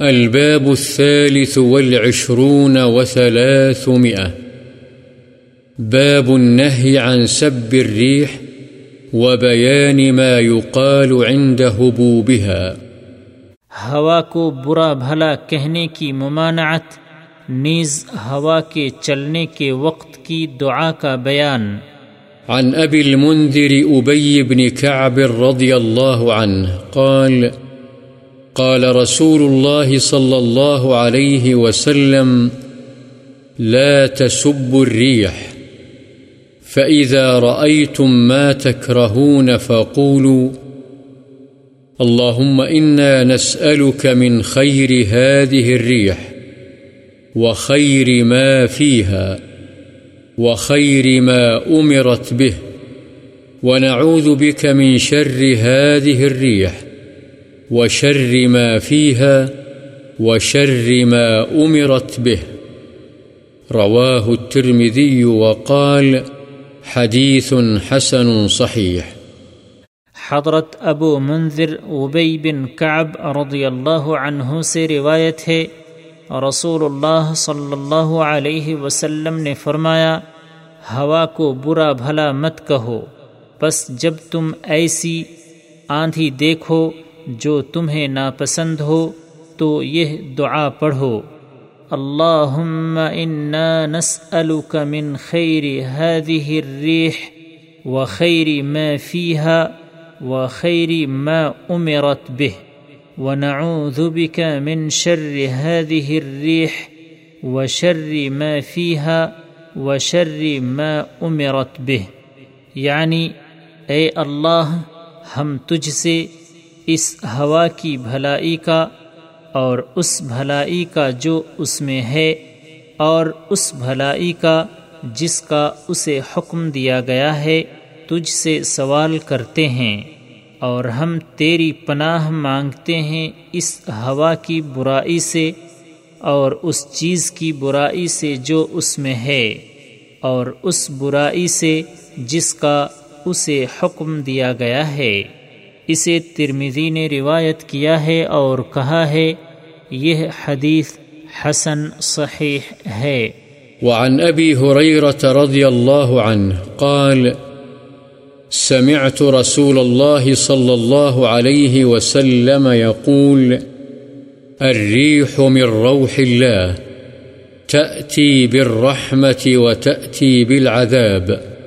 الباب الثالث والعشرون وثلاثمئة باب النهي عن سب الريح وبيان ما يقال عند هبوبها. ہوا کو برا بھلا کہنے کی ممانعت نیز ہوا کے چلنے کے وقت کی دعا کا بیان. عن أبي المنذر أبي بن كعب رضي الله عنه قال قال رسول الله صلى الله عليه وسلم، لا تسبوا الريح، فإذا رأيتم ما تكرهون فقولوا اللهم إنا نسألك من خير هذه الريح وخير ما فيها وخير ما أمرت به، ونعوذ بك من شر هذه الريح. وشر ما فيها وشر ما أمرت به. رواه الترمذي وقال حديث حسن صحيح. حضرت ابو منذر ابئی بن کعب رضی اللہ عنہ سے روایت ہے، رسول اللہ صلی اللہ علیہ وسلم نے فرمایا، ہوا کو برا بھلا مت کہو بس جب تم ایسی آندھی دیکھو جو تمہیں ناپسند ہو تو یہ دعا پڑھو۔ اللهم إنا نسألك من خير هذه الريح وخير ما فيها وخير ما أمرت به ونعوذ بك من شر هذه الريح وشر ما فيها وشر ما أمرت به یعنی اے اللہ، ہم تجھ سے اس ہوا کی بھلائی کا اور اس بھلائی کا جو اس میں ہے اور اس بھلائی کا جس کا اسے حکم دیا گیا ہے، تجھ سے سوال کرتے ہیں اور ہم تیری پناہ مانگتے ہیں اس ہوا کی برائی سے اور اس چیز کی برائی سے جو اس میں ہے اور اس برائی سے جس کا اسے حکم دیا گیا ہے۔ اسے ترمیزی نے روایت کیا ہے اور کہا ہے، یہ حدیث حسن صحیح ہے۔ وعن أبي هريرة رضي الله عنه قال، سمعت رسول الله صلى الله عليه وسلم يقول الريح من روح الله تأتي بالرحمة وتأتي بالعذاب۔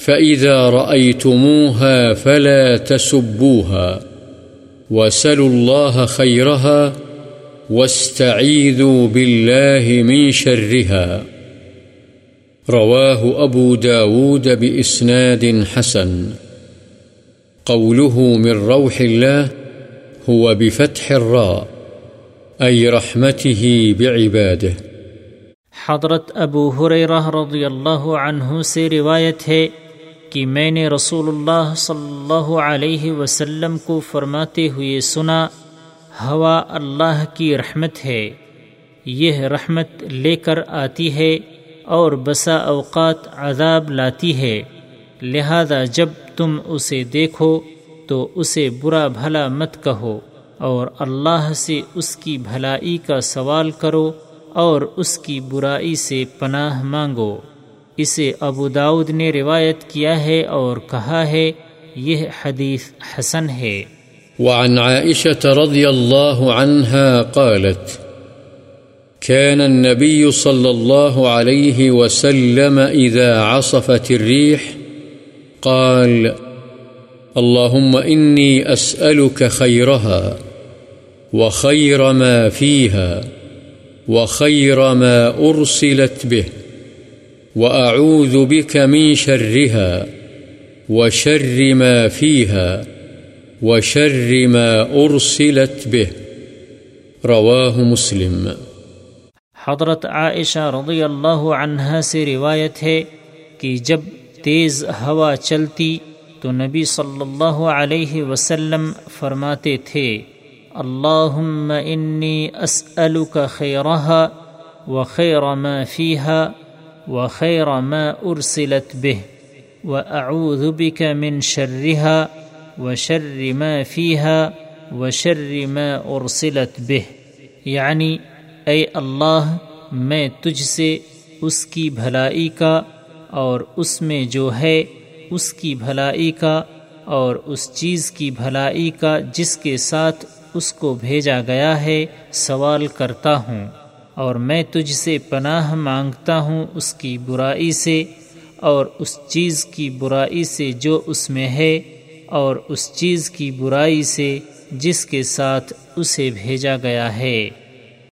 فإذا رأيتموها فلا تسبوها وسلوا الله خيرها واستعيذوا بالله من شرها رواه أبو داود بإسناد حسن قوله من روح الله هو بفتح الراء أي رحمته بعباده حضرت ابو حریرہ رضی اللہ عنہ سے روایت ہے کہ میں نے رسول اللہ صلی اللہ علیہ وسلم کو فرماتے ہوئے سنا، ہوا اللہ کی رحمت ہے، یہ رحمت لے کر آتی ہے اور بسا اوقات عذاب لاتی ہے، لہذا جب تم اسے دیکھو تو اسے برا بھلا مت کہو اور اللہ سے اس کی بھلائی کا سوال کرو اور اس کی برائی سے پناہ مانگو۔ اسے ابو داود نے روایت کیا ہے اور کہا ہے، یہ حدیث حسن ہے۔ وعن عائشة رضي الله عنها قالت كان النبي صلى الله عليه وسلم إذا عصفت الريح قال اللهم إني أسألك خيرها وخير ما فيها وخير ما أرسلت به وأعوذ بك من شرها وشر ما فيها وشر ما أرسلت به رواه مسلم حضرت عائشہ رضی اللہ عنہ سے روایت ہے کہ جب تیز ہوا چلتی تو نبی صلی اللہ علیہ وسلم فرماتے تھے، اللہم انی اسألک خیرہا وخیر ما فیہا وخیر ما ارسلت به واعوذ بک من شرها وشر ما فیہا وشر ما ارسلت به. یعنی اے اللہ میں تجھ سے اس کی بھلائی کا اور اس میں جو ہے اس کی بھلائی کا اور اس چیز کی بھلائی کا جس کے ساتھ اس کو بھیجا گیا ہے سوال کرتا ہوں۔ اور میں تجھ سے پناہ مانگتا ہوں اس کی برائی سے اور اس چیز کی برائی سے جو اس میں ہے اور اس چیز کی برائی سے جس کے ساتھ اسے بھیجا گیا ہے۔